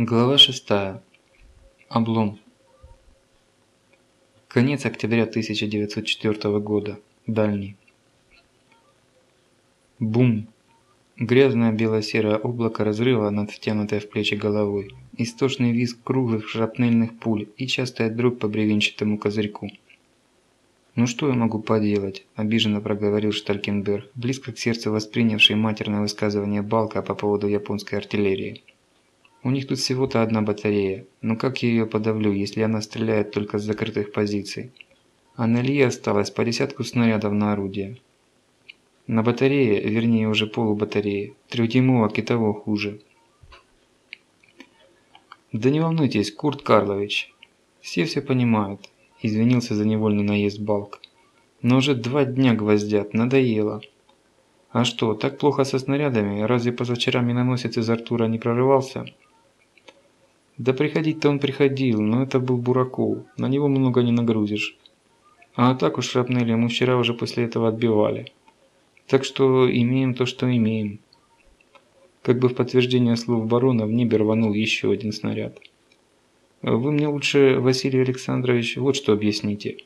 Глава 6. Облом. Конец октября 1904 года. Дальний. Бум! Грязное бело-серое облако разрыва над втянутой в плечи головой, истошный визг круглых шрапнельных пуль и частый отдруб по бревенчатому козырьку. «Ну что я могу поделать?» – обиженно проговорил Шталькенберг, близко к сердцу воспринявший матерное высказывание Балка по поводу японской артиллерии. У них тут всего-то одна батарея, но как я ее подавлю, если она стреляет только с закрытых позиций? А на Илье осталось по десятку снарядов на орудие. На батарее, вернее уже полубатарее, трехдюймовок и того хуже. Да не волнуйтесь, Курт Карлович, все все понимают, извинился за невольный наезд Балк. Но уже два дня гвоздят, надоело. А что, так плохо со снарядами? Разве позавчера миноносец из Артура не прорывался? Да приходить-то он приходил, но это был Бураков, на него много не нагрузишь. А так уж шрапнели мы вчера уже после этого отбивали. Так что имеем то, что имеем. Как бы в подтверждение слов барона в небе рванул еще один снаряд. Вы мне лучше, Василий Александрович, вот что объясните.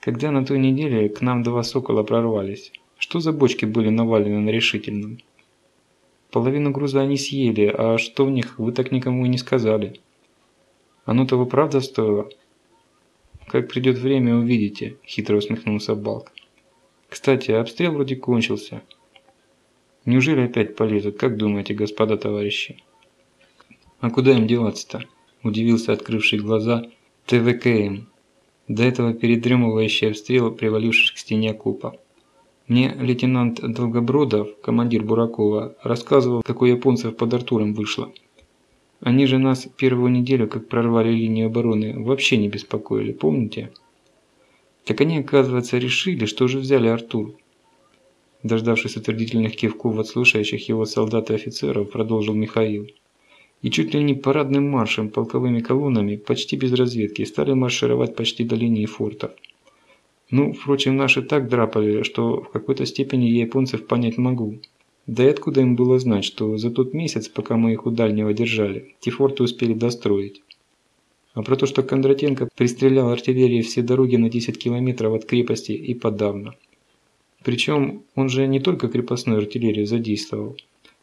Когда на той неделе к нам два сокола прорвались, что за бочки были навалены на решительном? Половину груза они съели, а что в них, вы так никому и не сказали. Оно того правда стоило? Как придет время, увидите, хитро усмехнулся Балк. Кстати, обстрел вроде кончился. Неужели опять полезут, как думаете, господа товарищи? А куда им деваться-то? Удивился открывший глаза ТВКМ, до этого передремывающий обстрел, привалившись к стене купа. Мне лейтенант Долгобродов, командир Буракова, рассказывал, как у японцев под Артуром вышло. Они же нас первую неделю, как прорвали линию обороны, вообще не беспокоили, помните? Так они, оказывается, решили, что уже взяли Артур. Дождавшись утвердительных кивков от слушающих его солдат и офицеров, продолжил Михаил. И чуть ли не парадным маршем, полковыми колоннами, почти без разведки, стали маршировать почти до линии фортов. Ну, впрочем, наши так драпали, что в какой-то степени я японцев понять могу. Да и откуда им было знать, что за тот месяц, пока мы их у дальнего держали, те форты успели достроить? А про то, что Кондратенко пристрелял артиллерии все дороги на 10 километров от крепости и подавно. Причем он же не только крепостную артиллерию задействовал.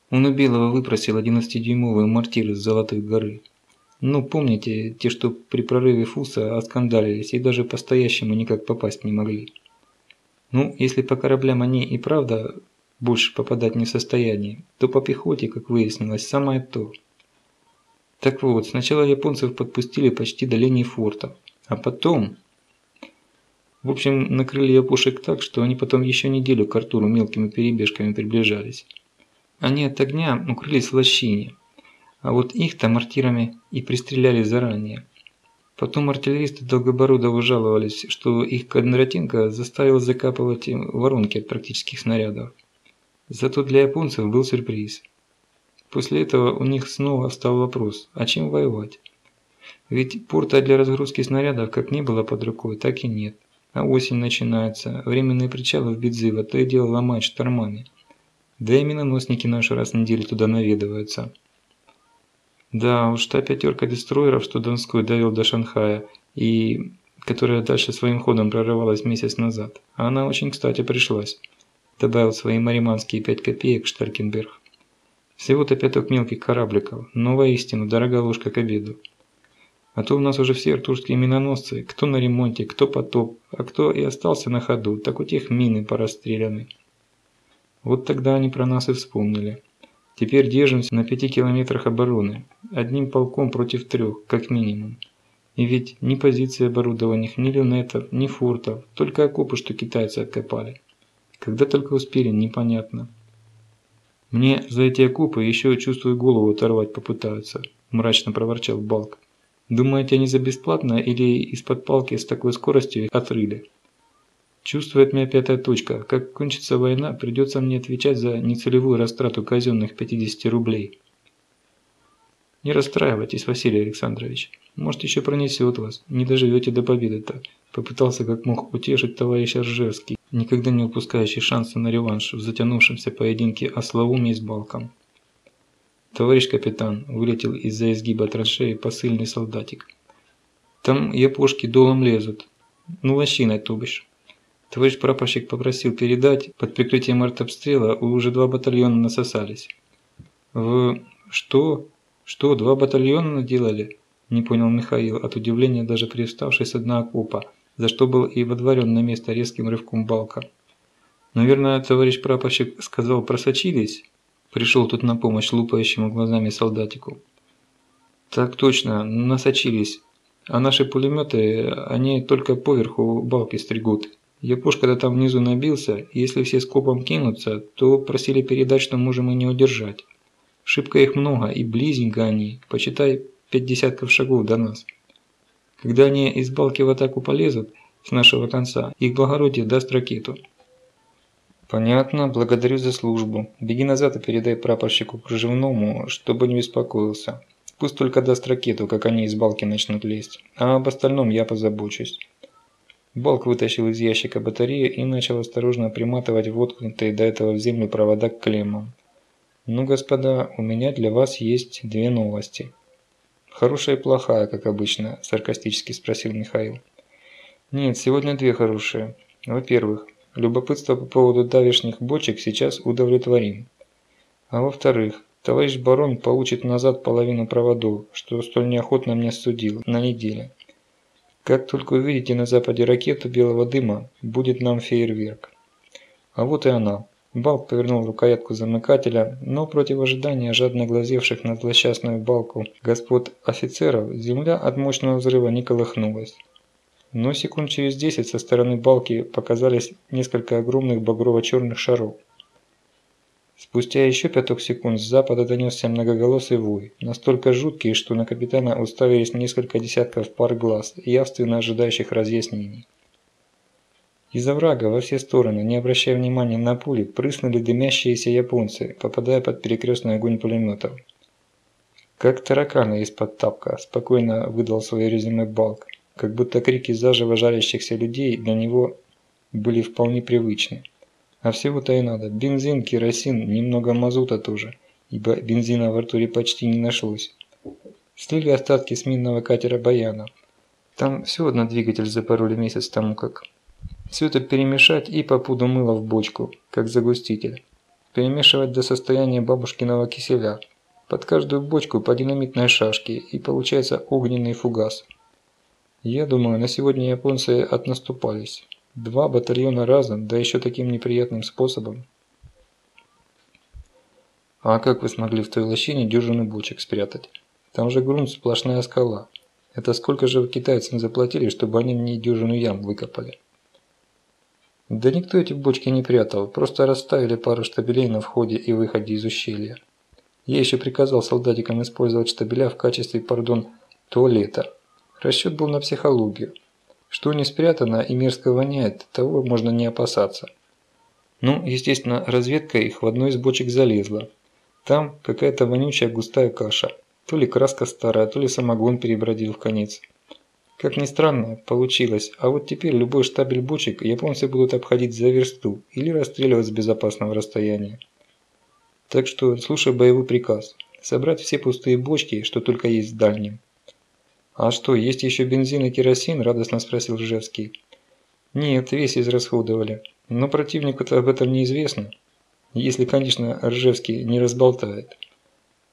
Он у Белого выпросил 11-дюймовые мортиры с Золотых горы. Ну, помните, те, что при прорыве Фуса оскандалились и даже по-стоящему никак попасть не могли. Ну, если по кораблям они и правда больше попадать не в состоянии, то по пехоте, как выяснилось, самое то. Так вот, сначала японцев подпустили почти до линии форта, а потом... В общем, накрыли япошек так, что они потом еще неделю к Артуру мелкими перебежками приближались. Они от огня укрылись в лощине, а вот их там мортирами и пристреляли заранее. Потом артиллеристы Долгобородову жаловались, что их Кондратенко заставил закапывать воронки от практических снарядов. Зато для японцев был сюрприз. После этого у них снова встал вопрос, а чем воевать? Ведь порта для разгрузки снарядов как не было под рукой, так и нет. А осень начинается, временные причалы в Бедзыво то и дело ломать штормами. Да и миноносники наши раз в неделю туда наведываются. Да уж, та пятерка дестройеров, что Донской довел до Шанхая, и которая дальше своим ходом прорывалась месяц назад, она очень кстати пришлась добавил свои мариманские пять копеек Штаркенберг. Всего-то пяток мелких корабликов, но воистину дорогая ложка к обеду. А то у нас уже все артурские миноносцы, кто на ремонте, кто потоп, а кто и остался на ходу, так у тех мины порастреляны. Вот тогда они про нас и вспомнили. Теперь держимся на пяти километрах обороны, одним полком против трех, как минимум. И ведь ни позиции оборудования, ни люнетов, ни фортов, только окопы, что китайцы откопали. Когда только успели, непонятно. Мне за эти окопы еще, чувствую, голову оторвать попытаются, мрачно проворчал Балк. Думаете, они за бесплатно или из-под палки с такой скоростью отрыли? Чувствует меня пятая точка. Как кончится война, придется мне отвечать за нецелевую растрату казенных 50 рублей. Не расстраивайтесь, Василий Александрович. Может, еще пронесет вас. Не доживете до победы-то. Попытался как мог утешить товарищ Ржевский, никогда не упускающий шанса на реванш в затянувшемся поединке Ословуме с Балком. «Товарищ капитан», – вылетел из-за изгиба траншеи посыльный солдатик. «Там япошки долом лезут. Ну, лощиной, то бишь». Товарищ прапорщик попросил передать, под прикрытием артобстрела уже два батальона насосались. «В... что? Что, два батальона наделали?» – не понял Михаил, от удивления даже привставший с дна окопа, за что был и водворен на место резким рывком балка. «Наверное, товарищ прапорщик сказал, просочились?» Пришел тут на помощь лупающему глазами солдатику. «Так точно, насочились. А наши пулеметы, они только поверху балки стригут. Япош, когда там внизу набился, если все скопом кинутся, то просили передать, что можем и не удержать. Шибко их много, и близенько они, почитай, пять десятков шагов до нас. Когда они из балки в атаку полезут, с нашего конца, их благородие даст ракету. «Понятно, благодарю за службу. Беги назад и передай прапорщику Кружевному, чтобы не беспокоился. Пусть только даст ракету, как они из балки начнут лезть. А об остальном я позабочусь». Балк вытащил из ящика батарею и начал осторожно приматывать воткнутые до этого в землю провода к клеммам. «Ну, господа, у меня для вас есть две новости». «Хорошая и плохая, как обычно?» – саркастически спросил Михаил. «Нет, сегодня две хорошие. Во-первых, Любопытство по поводу давешних бочек сейчас удовлетворим. А во-вторых, товарищ барон получит назад половину проводов, что столь неохотно мне судил, на неделе. Как только увидите на западе ракету белого дыма, будет нам фейерверк. А вот и она. Балк повернул рукоятку замыкателя, но против ожидания жадно глазевших на злосчастную балку господ офицеров, земля от мощного взрыва не колыхнулась. Но секунд через десять со стороны балки показались несколько огромных багрово-черных шаров. Спустя еще пяток секунд с запада донесся многоголосый вой, настолько жуткий, что на капитана уставились несколько десятков пар глаз, явственно ожидающих разъяснений. Из оврага во все стороны, не обращая внимания на пули, прыснули дымящиеся японцы, попадая под перекрестный огонь пулеметов. «Как тараканы из-под тапка», – спокойно выдал свое резюме Балк как будто крики заживо жарящихся людей для него были вполне привычны. А всего-то и надо. Бензин, керосин, немного мазута тоже, ибо бензина в Артуре почти не нашлось. Слили остатки с минного катера Баяна. Там все одно двигатель запороли месяц тому как. Все это перемешать и по пуду мыла в бочку, как загуститель. Перемешивать до состояния бабушкиного киселя. Под каждую бочку по динамитной шашке и получается огненный фугас. Я думаю, на сегодня японцы отнаступались. Два батальона разом, да еще таким неприятным способом. А как вы смогли в той лощине дюжину бочек спрятать? Там же грунт сплошная скала. Это сколько же китайцам заплатили, чтобы они мне дюжину ям выкопали? Да никто эти бочки не прятал, просто расставили пару штабелей на входе и выходе из ущелья. Я еще приказал солдатикам использовать штабеля в качестве, пардон, туалета. Расчет был на психологию. Что не спрятано и мерзко воняет, того можно не опасаться. Ну, естественно, разведка их в одну из бочек залезла. Там какая-то вонючая густая каша. То ли краска старая, то ли самогон перебродил в конец. Как ни странно, получилось. А вот теперь любой штабель бочек японцы будут обходить за версту или расстреливать с безопасного расстояния. Так что слушай боевой приказ. Собрать все пустые бочки, что только есть в дальнем. «А что, есть еще бензин и керосин?» – радостно спросил Ржевский. «Нет, весь израсходовали. Но противнику-то об этом неизвестно. Если, конечно, Ржевский не разболтает.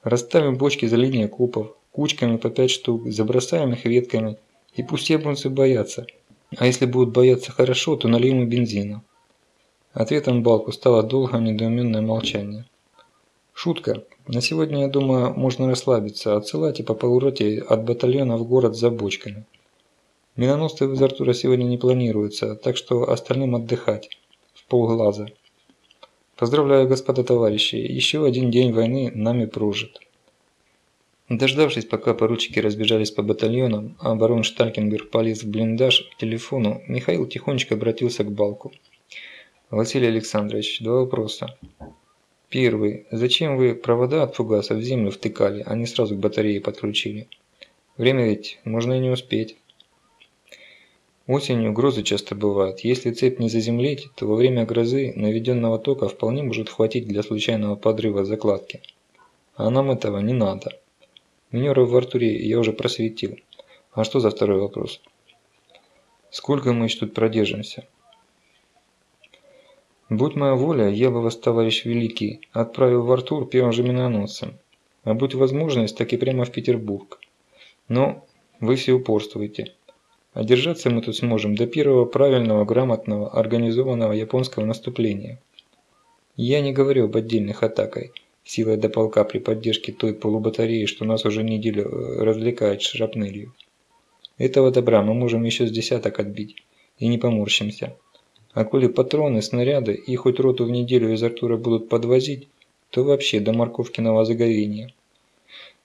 Расставим бочки за линией купов, кучками по пять штук, забросаем их ветками, и пусть японцы боятся. А если будут бояться хорошо, то нальем и бензина». Ответом Балку стало долгое недоуменное молчание. Шутка. На сегодня, я думаю, можно расслабиться, отсылайте по полуроте от батальона в город за бочками. Миноносцы из Артура сегодня не планируется, так что остальным отдыхать. В полглаза. Поздравляю, господа товарищи, еще один день войны нами прожит. Дождавшись, пока поручики разбежались по батальонам, а барон Шталькенберг полез в блиндаж к телефону, Михаил тихонечко обратился к Балку. «Василий Александрович, два вопроса. Первый. Зачем вы провода от фугаса в землю втыкали, а не сразу к батарее подключили? Время ведь можно и не успеть. Осенью грозы часто бывают. Если цепь не заземлить, то во время грозы наведенного тока вполне может хватить для случайного подрыва закладки. А нам этого не надо. Минеров в Артуре я уже просветил. А что за второй вопрос? Сколько мы еще тут продержимся? Будь моя воля, я бы вас, товарищ Великий, отправил в Артур первым же миноносцем. А будь возможность, так и прямо в Петербург. Но вы все упорствуете. А держаться мы тут сможем до первого правильного, грамотного, организованного японского наступления. Я не говорю об отдельных атаках, силой до полка при поддержке той полубатареи, что нас уже неделю э, развлекает шрапнелью. Этого добра мы можем еще с десяток отбить, и не поморщимся. А коли патроны, снаряды и хоть роту в неделю из Артура будут подвозить, то вообще до морковкиного заговения.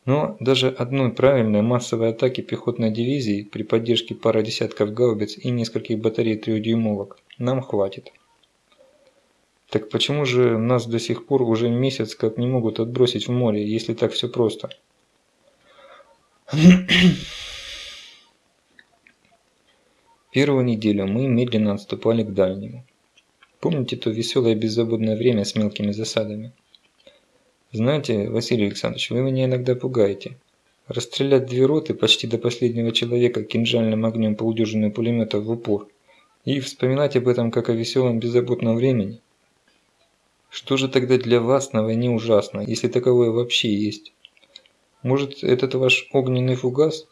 Но даже одной правильной массовой атаки пехотной дивизии при поддержке пары десятков гаубиц и нескольких батарей трехдюймовок нам хватит. Так почему же нас до сих пор уже месяц как не могут отбросить в море, если так все просто? Первую неделю мы медленно отступали к дальнему. Помните то веселое беззаботное время с мелкими засадами? Знаете, Василий Александрович, вы меня иногда пугаете. Расстрелять две роты почти до последнего человека кинжальным огнем полудюжины пулеметов в упор и вспоминать об этом как о веселом беззаботном времени – что же тогда для вас на войне ужасно, если таковое вообще есть? Может, этот ваш огненный фугас?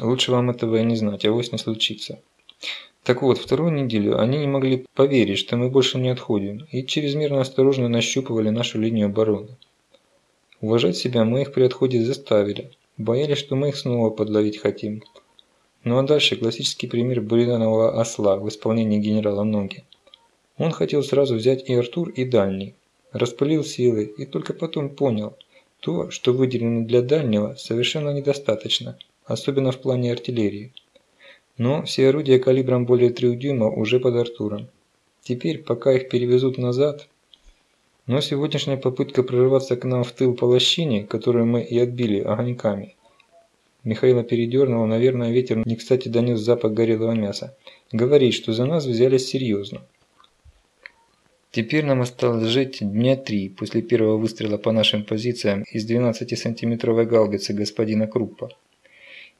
Лучше вам этого и не знать, авось не случится. Так вот, вторую неделю они не могли поверить, что мы больше не отходим, и чрезмерно осторожно нащупывали нашу линию обороны. Уважать себя мы их при отходе заставили, боялись, что мы их снова подловить хотим. Ну а дальше классический пример буриданового осла в исполнении генерала Ноги. Он хотел сразу взять и Артур, и Дальний. Распылил силы и только потом понял, то, что выделено для Дальнего, совершенно недостаточно, особенно в плане артиллерии. Но все орудия калибром более 3 дюйма уже под Артуром. Теперь, пока их перевезут назад... Но сегодняшняя попытка прорваться к нам в тыл по лощине, которую мы и отбили огоньками, Михаила передернуло, наверное, ветер не кстати донес запах горелого мяса. Говорит, что за нас взялись серьезно. Теперь нам осталось жить дня три после первого выстрела по нашим позициям из 12-сантиметровой гаубицы господина Круппа.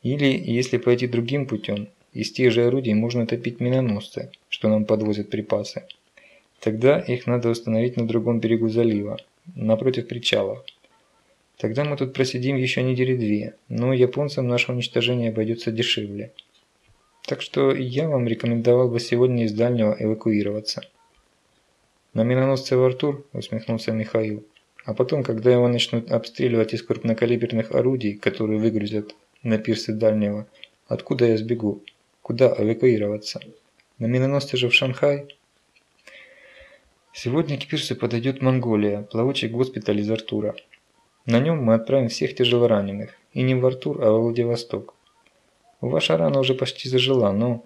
Или, если пойти другим путем, из тех же орудий можно топить миноносцы, что нам подвозят припасы. Тогда их надо установить на другом берегу залива, напротив причалов. Тогда мы тут просидим еще недели две, но японцам наше уничтожение обойдется дешевле. Так что я вам рекомендовал бы сегодня из дальнего эвакуироваться. «На миноносце в Артур?» – усмехнулся Михаил. «А потом, когда его начнут обстреливать из крупнокалиберных орудий, которые выгрузят на пирсы дальнего, откуда я сбегу? Куда эвакуироваться? На миноносце же в Шанхай?» Сегодня к пирсу подойдет Монголия, плавучий госпиталь из Артура. На нем мы отправим всех тяжелораненых, и не в Артур, а в Владивосток. Ваша рана уже почти зажила, но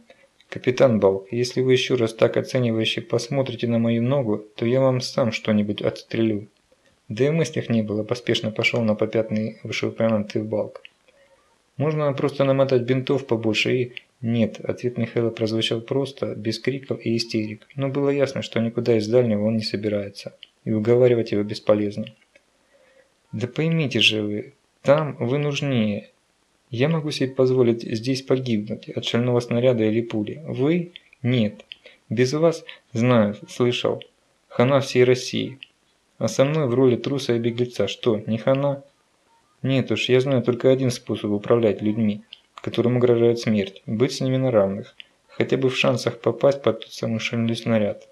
«Капитан Балк, если вы еще раз так оценивающе посмотрите на мою ногу, то я вам сам что-нибудь отстрелю». Да и в мыслях не было, поспешно пошел на попятный вышеупомянутый Балк. «Можно просто намотать бинтов побольше и...» «Нет», ответ Михаила прозвучал просто, без криков и истерик, но было ясно, что никуда из дальнего он не собирается, и уговаривать его бесполезно. «Да поймите же вы, там вы нужнее, я могу себе позволить здесь погибнуть от шального снаряда или пули. Вы? Нет. Без вас, знаю, слышал. Хана всей России. А со мной в роли труса и беглеца что, не хана? Нет уж, я знаю только один способ управлять людьми, которым угрожает смерть. Быть с ними на равных. Хотя бы в шансах попасть под тот самый шальной снаряд.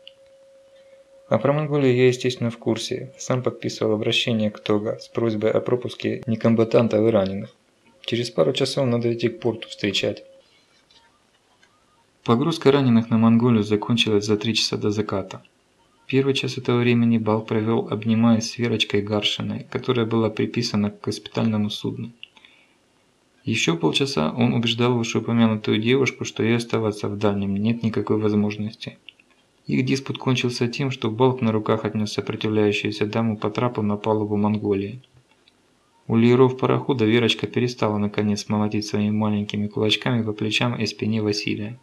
А про Монголию я, естественно, в курсе. Сам подписывал обращение к Тога с просьбой о пропуске некомбатантов и раненых. Через пару часов надо идти к порту встречать. Погрузка раненых на Монголию закончилась за три часа до заката. Первый час этого времени Бал провел, обнимаясь с Верочкой Гаршиной, которая была приписана к госпитальному судну. Еще полчаса он убеждал вышеупомянутую девушку, что ей оставаться в дальнем нет никакой возможности. Их диспут кончился тем, что Балк на руках отнес сопротивляющуюся даму по трапу на палубу Монголии. У лиров парохода Верочка перестала наконец молотить своими маленькими кулачками по плечам и спине Василия.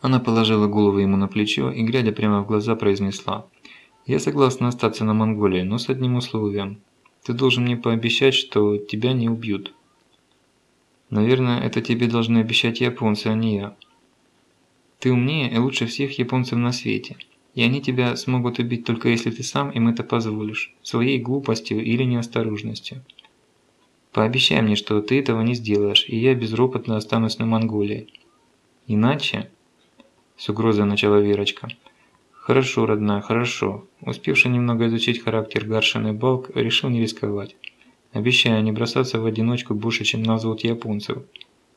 Она положила голову ему на плечо и, глядя прямо в глаза, произнесла «Я согласна остаться на Монголии, но с одним условием. Ты должен мне пообещать, что тебя не убьют. Наверное, это тебе должны обещать японцы, а не я. Ты умнее и лучше всех японцев на свете. И они тебя смогут убить только если ты сам им это позволишь, своей глупостью или неосторожностью. Пообещай мне, что ты этого не сделаешь, и я безропотно останусь на Монголии. Иначе...» С угрозой начала Верочка. «Хорошо, родная, хорошо». Успевший немного изучить характер Гаршин Балк, решил не рисковать. Обещаю не бросаться в одиночку больше, чем на японцев.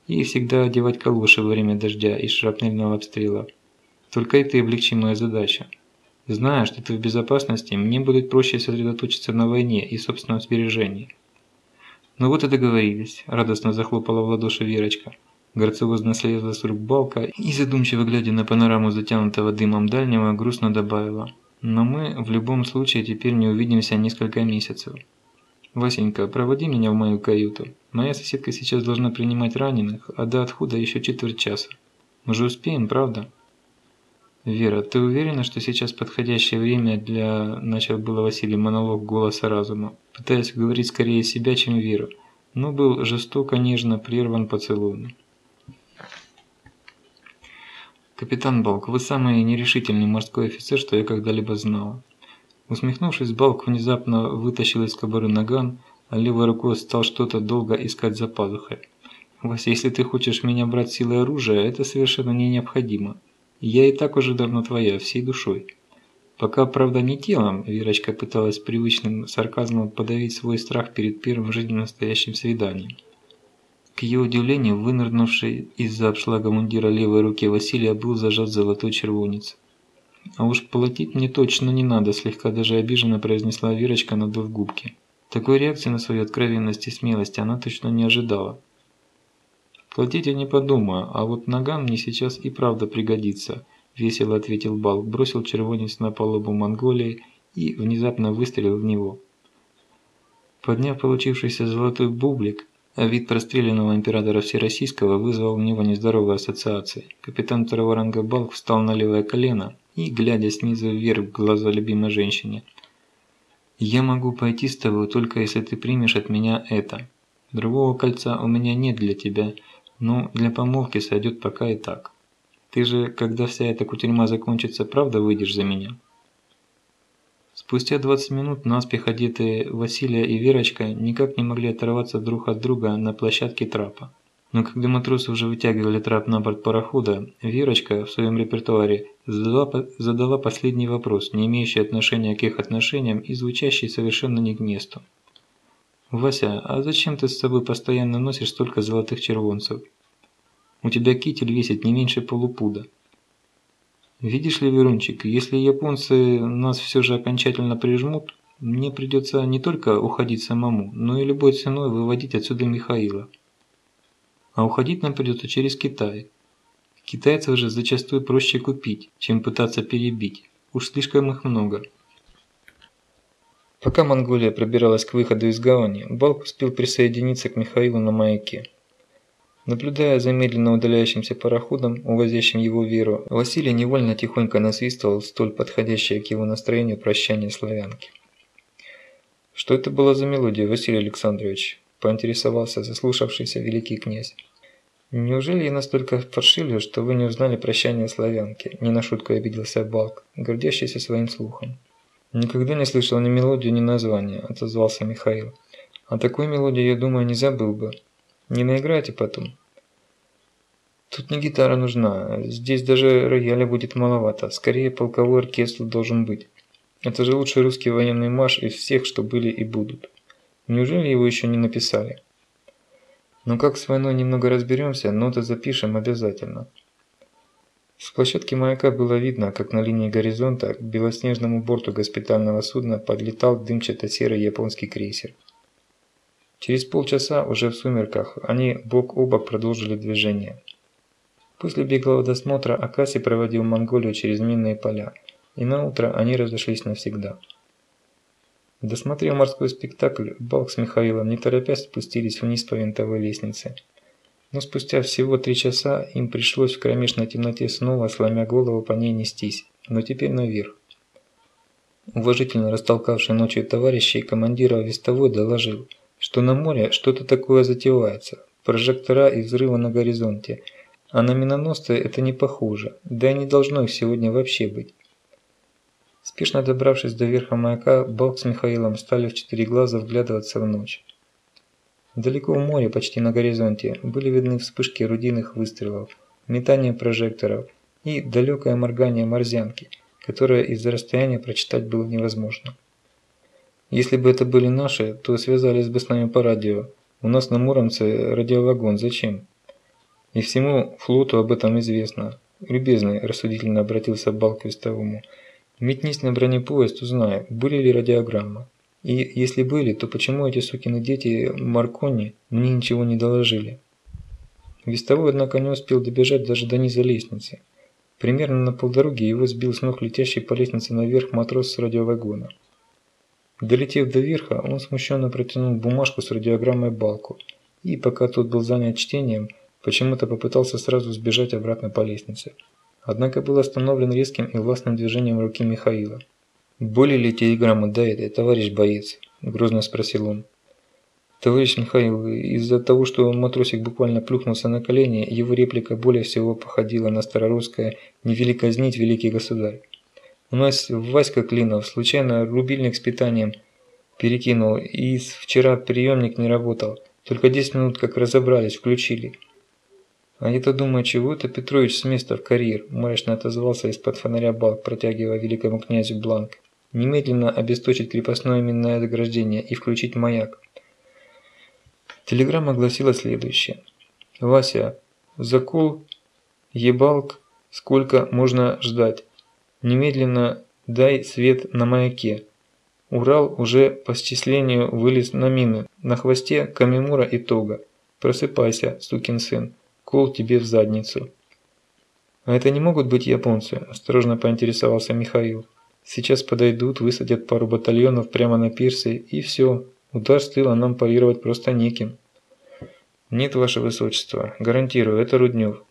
И всегда одевать калоши во время дождя и шрапнельного обстрела. Только это и облегчи мою задачу. Зная, что ты в безопасности, мне будет проще сосредоточиться на войне и собственном сбережении. Ну вот и договорились, радостно захлопала в ладоши Верочка. Грациозно слезла с рук балка и, задумчиво глядя на панораму затянутого дымом дальнего, грустно добавила. Но мы в любом случае теперь не увидимся несколько месяцев. Васенька, проводи меня в мою каюту. Моя соседка сейчас должна принимать раненых, а до отхода еще четверть часа. Мы же успеем, правда? «Вера, ты уверена, что сейчас подходящее время для...» Начал было Василий монолог голоса разума, пытаясь говорить скорее себя, чем Веру, но был жестоко, нежно прерван поцелуем. «Капитан Балк, вы самый нерешительный морской офицер, что я когда-либо знала». Усмехнувшись, Балк внезапно вытащил из кобуры наган, а левой рукой стал что-то долго искать за пазухой. «Вася, если ты хочешь меня брать силой оружия, это совершенно не необходимо. Я и так уже давно твоя, всей душой. Пока, правда, не телом, Верочка пыталась привычным сарказмом подавить свой страх перед первым в жизни настоящим свиданием. К ее удивлению, вынырнувший из-за обшлага мундира левой руки Василия был зажат золотой червонец. «А уж платить мне точно не надо», – слегка даже обиженно произнесла Верочка, надув губки. Такой реакции на свою откровенность и смелость она точно не ожидала. «Платить я не подумаю, а вот наган мне сейчас и правда пригодится», – весело ответил Балк, бросил червонец на палубу Монголии и внезапно выстрелил в него. Подняв получившийся золотой бублик, вид простреленного императора Всероссийского вызвал у него нездоровые ассоциации. Капитан второго ранга Балк встал на левое колено и, глядя снизу вверх в глаза любимой женщине, «Я могу пойти с тобой только если ты примешь от меня это. Другого кольца у меня нет для тебя, ну, для помолвки сойдет пока и так. Ты же, когда вся эта кутерьма закончится, правда выйдешь за меня?» Спустя 20 минут наспех одетые Василия и Верочка никак не могли оторваться друг от друга на площадке трапа. Но когда матросы уже вытягивали трап на борт парохода, Верочка в своем репертуаре задала, задала последний вопрос, не имеющий отношения к их отношениям и звучащий совершенно не к месту. «Вася, а зачем ты с собой постоянно носишь столько золотых червонцев? У тебя китель весит не меньше полупуда». «Видишь ли, Верунчик, если японцы нас все же окончательно прижмут, мне придется не только уходить самому, но и любой ценой выводить отсюда Михаила. А уходить нам придется через Китай. Китайцев же зачастую проще купить, чем пытаться перебить. Уж слишком их много». Пока Монголия пробиралась к выходу из гавани, Балк успел присоединиться к Михаилу на маяке. Наблюдая за медленно удаляющимся пароходом, увозящим его веру, Василий невольно тихонько насвистывал столь подходящее к его настроению прощание славянки. «Что это была за мелодия, Василий Александрович?» – поинтересовался заслушавшийся великий князь. «Неужели я настолько фаршивлю, что вы не узнали прощание славянки?» – не на шутку обиделся Балк, гордящийся своим слухом. «Никогда не слышал ни мелодию, ни названия», – отозвался Михаил. «А такую мелодию, я думаю, не забыл бы. Не наиграйте потом». «Тут не гитара нужна, здесь даже рояля будет маловато, скорее полковой оркестр должен быть. Это же лучший русский военный марш из всех, что были и будут. Неужели его еще не написали?» «Ну как с войной немного разберемся, ноты запишем обязательно». С площадки маяка было видно, как на линии горизонта к белоснежному борту госпитального судна подлетал дымчато-серый японский крейсер. Через полчаса, уже в сумерках, они бок о бок продолжили движение. После беглого досмотра Акаси проводил Монголию через минные поля, и на утро они разошлись навсегда. Досмотрев морской спектакль, Балк с Михаилом не торопясь спустились вниз по винтовой лестнице – но спустя всего три часа им пришлось в кромешной темноте снова, сломя голову, по ней нестись, но теперь наверх. уважительно растолкавший ночью товарищей командира вестовой доложил, что на море что-то такое затевается, прожектора и взрывы на горизонте, а на миноносцы это не похоже, да и не должно их сегодня вообще быть. Спешно добравшись до верха маяка, Балк с Михаилом стали в четыре глаза вглядываться в ночь. Далеко в море, почти на горизонте, были видны вспышки орудийных выстрелов, метание прожекторов и далекое моргание морзянки, которое из-за расстояния прочитать было невозможно. Если бы это были наши, то связались бы с нами по радио. У нас на Муромце радиовагон, зачем? И всему флоту об этом известно. Любезный, рассудительно обратился Балк к вестовому, — Метнись на бронепоезд, узнай, были ли радиограммы. И если были, то почему эти сукины дети Маркони мне ничего не доложили? Вестовой, однако, не успел добежать даже до низа лестницы. Примерно на полдороги его сбил с ног летящий по лестнице наверх матрос с радиовагона. Долетев до верха, он смущенно протянул бумажку с радиограммой Балку, и, пока тот был занят чтением, почему-то попытался сразу сбежать обратно по лестнице однако был остановлен резким и властным движением руки Михаила. «Более ли телеграммы до этой, товарищ боец?» – грозно спросил он. «Товарищ Михаил, из-за того, что матросик буквально плюхнулся на колени, его реплика более всего походила на старорусское «не вели казнить, великий государь». У нас Васька Клинов случайно рубильник с питанием перекинул, и вчера приемник не работал. Только 10 минут как разобрались, включили. «А я-то думаю, чего это Петрович с места в карьер?» – мрачно отозвался из-под фонаря Балк, протягивая великому князю бланк. «Немедленно обесточить крепостное минное заграждение и включить маяк». Телеграмма гласила следующее. «Вася, закол, ебалк, сколько можно ждать? Немедленно дай свет на маяке. Урал уже по счислению вылез на мины, на хвосте Камимура и Тога. Просыпайся, сукин сын. Кол тебе в задницу. А это не могут быть японцы, осторожно поинтересовался Михаил. Сейчас подойдут, высадят пару батальонов прямо на пирсе и все. Удар с тыла нам парировать просто неким. Нет, ваше высочество, гарантирую, это Руднев.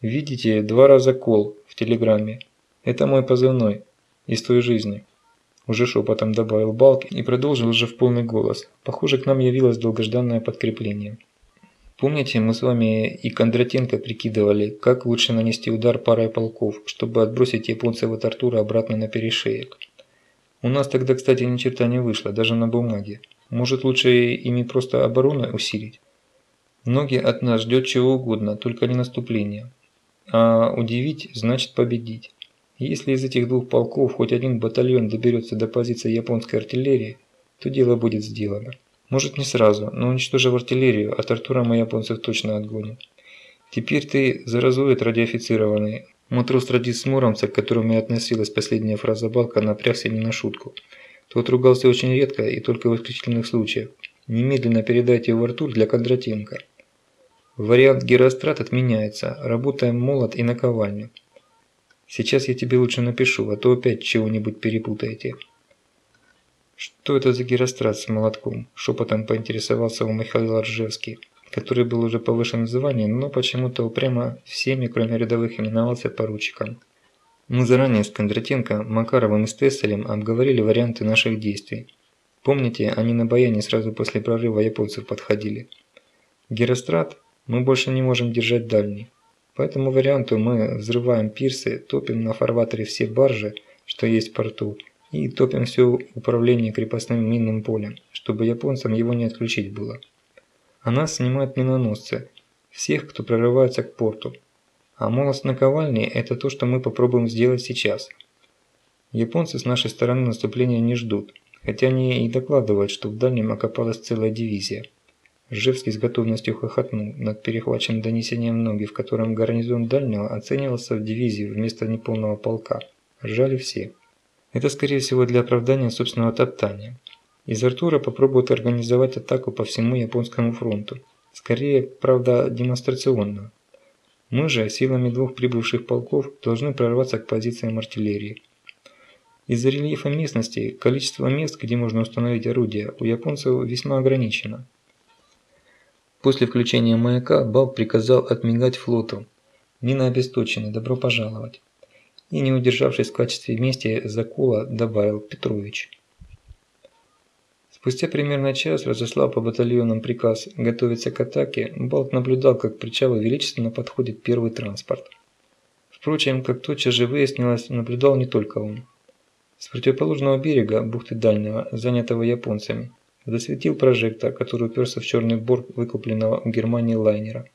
Видите, два раза кол в телеграмме. Это мой позывной из той жизни. Уже шепотом добавил Балк и продолжил уже в полный голос. Похоже, к нам явилось долгожданное подкрепление. Помните, мы с вами и Кондратенко прикидывали, как лучше нанести удар парой полков, чтобы отбросить японцев от Артура обратно на перешеек. У нас тогда, кстати, ни черта не вышло, даже на бумаге. Может, лучше ими просто оборону усилить? Многие от нас ждет чего угодно, только не наступления. А удивить значит победить. Если из этих двух полков хоть один батальон доберется до позиции японской артиллерии, то дело будет сделано. Может не сразу, но уничтожив артиллерию, от Артура мы японцев точно отгоним. Теперь ты заразует радиофицированный. Матрос радист Муромца, к которому и относилась последняя фраза Балка, напрягся не на шутку. Тот ругался очень редко и только в исключительных случаях. Немедленно передайте в Артур для Кондратенко. Вариант Герострат отменяется. Работаем молот и наковальню. Сейчас я тебе лучше напишу, а то опять чего-нибудь перепутаете. «Что это за гирострат с молотком?» – шепотом поинтересовался у Михаила Ржевский, который был уже повышен в звании, но почему-то упрямо всеми, кроме рядовых, именовался поручиком. Мы заранее с Кондратенко, Макаровым и Стесселем обговорили варианты наших действий. Помните, они на Баяне сразу после прорыва японцев подходили. Герострат мы больше не можем держать дальний. По этому варианту мы взрываем пирсы, топим на фарватере все баржи, что есть в порту, и топим все управление крепостным минным полем, чтобы японцам его не отключить было. А нас снимают миноносцы, всех, кто прорывается к порту. А молот наковальни – это то, что мы попробуем сделать сейчас. Японцы с нашей стороны наступления не ждут, хотя они и докладывают, что в дальнем окопалась целая дивизия. Ржевский с готовностью хохотнул над перехваченным донесением ноги, в котором гарнизон дальнего оценивался в дивизию вместо неполного полка. Ржали все. Это скорее всего для оправдания собственного топтания. Из Артура попробуют организовать атаку по всему японскому фронту. Скорее, правда, демонстрационную. Мы же, силами двух прибывших полков, должны прорваться к позициям артиллерии. Из-за рельефа местности, количество мест, где можно установить орудия, у японцев весьма ограничено. После включения маяка Бал приказал отмигать флоту. Мина обесточена, добро пожаловать. и, не удержавшись в качестве мести закула, добавил Петрович. Спустя примерно час, разослав по батальонам приказ готовиться к атаке, Балк наблюдал, как к причалу величественно подходит первый транспорт. Впрочем, как тотчас же выяснилось, наблюдал не только он. С противоположного берега бухты Дальнего, занятого японцами, засветил прожектор, который уперся в черный борт выкупленного у Германии лайнера.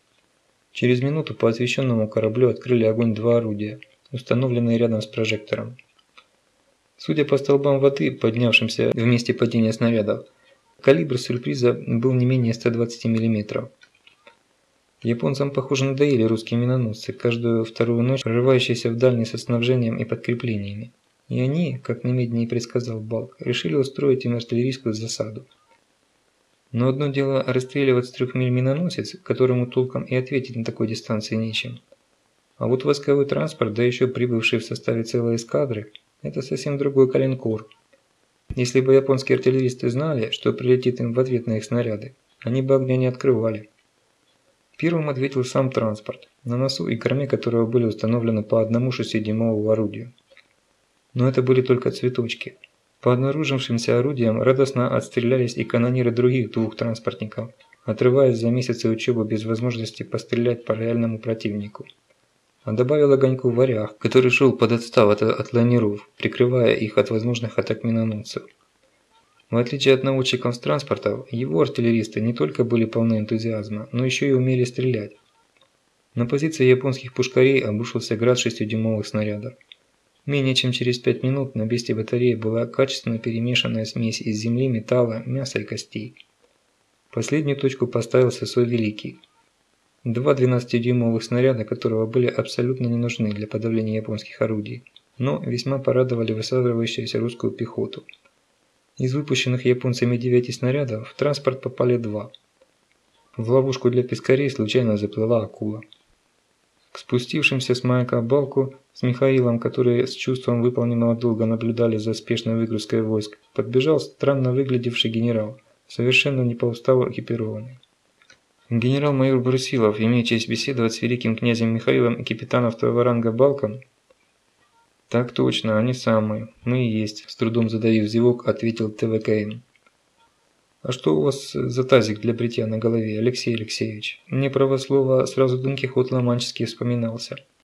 Через минуту по освещенному кораблю открыли огонь два орудия, установленные рядом с прожектором. Судя по столбам воды, поднявшимся в месте падения снарядов, калибр сюрприза был не менее 120 мм. Японцам, похоже, надоели русские миноносцы, каждую вторую ночь прорывающиеся в дальний со снабжением и подкреплениями. И они, как немедленно предсказал Балк, решили устроить им артиллерийскую засаду. Но одно дело расстреливать с трех миль миноносец, которому толком и ответить на такой дистанции нечем. А вот войсковой транспорт, да еще прибывший в составе целой эскадры, это совсем другой калинкор. Если бы японские артиллеристы знали, что прилетит им в ответ на их снаряды, они бы огня не открывали. Первым ответил сам транспорт, на носу и корме которого были установлены по одному шестидюймовому орудию. Но это были только цветочки. По обнаружившимся орудиям радостно отстрелялись и канониры других двух транспортников, отрываясь за месяцы учебы без возможности пострелять по реальному противнику. А добавил огоньку варяг, который шел под отстав от, от лайнеров, прикрывая их от возможных атак миноносцев. В отличие от наводчиков с транспортов, его артиллеристы не только были полны энтузиазма, но еще и умели стрелять. На позиции японских пушкарей обрушился град 6-дюймовых снарядов. Менее чем через 5 минут на бесте батареи была качественно перемешанная смесь из земли, металла, мяса и костей. Последнюю точку поставил Сысой Великий. Два 12-дюймовых снаряда, которого были абсолютно не нужны для подавления японских орудий, но весьма порадовали высаживающуюся русскую пехоту. Из выпущенных японцами 9 снарядов в транспорт попали два. В ловушку для пескарей случайно заплыла акула. К спустившимся с маяка балку с Михаилом, которые с чувством выполненного долга наблюдали за спешной выгрузкой войск, подбежал странно выглядевший генерал, совершенно не по уставу экипированный. Генерал-майор Брусилов, имея честь беседовать с великим князем Михаилом и капитаном второго ранга Балком? Так точно, они самые. Мы и есть, с трудом задавив зевок, ответил ТВКМ. «А что у вас за тазик для бритья на голове, Алексей Алексеевич? Мне правослово сразу Дон Кихот Ломанческий вспоминался».